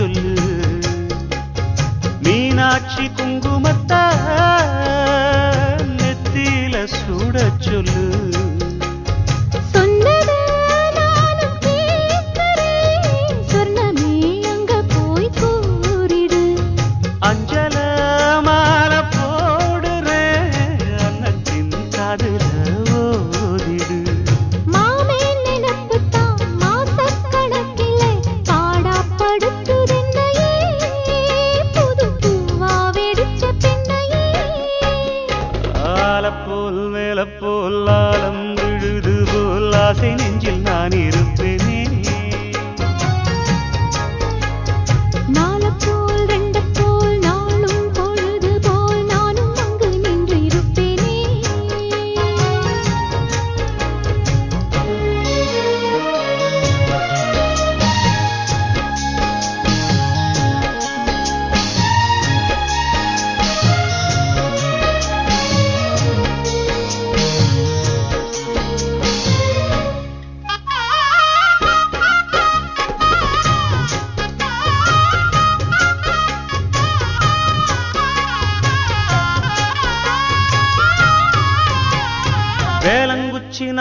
சொல்லு. மீனாட்சி குங்குமத்த நெத்தியில சுட சொல்லு.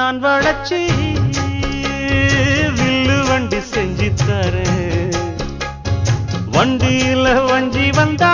நான் வளைச்சி வில்லு வண்டி செஞ்சு தரேன். வண்டியில வஞ்சி வந்தா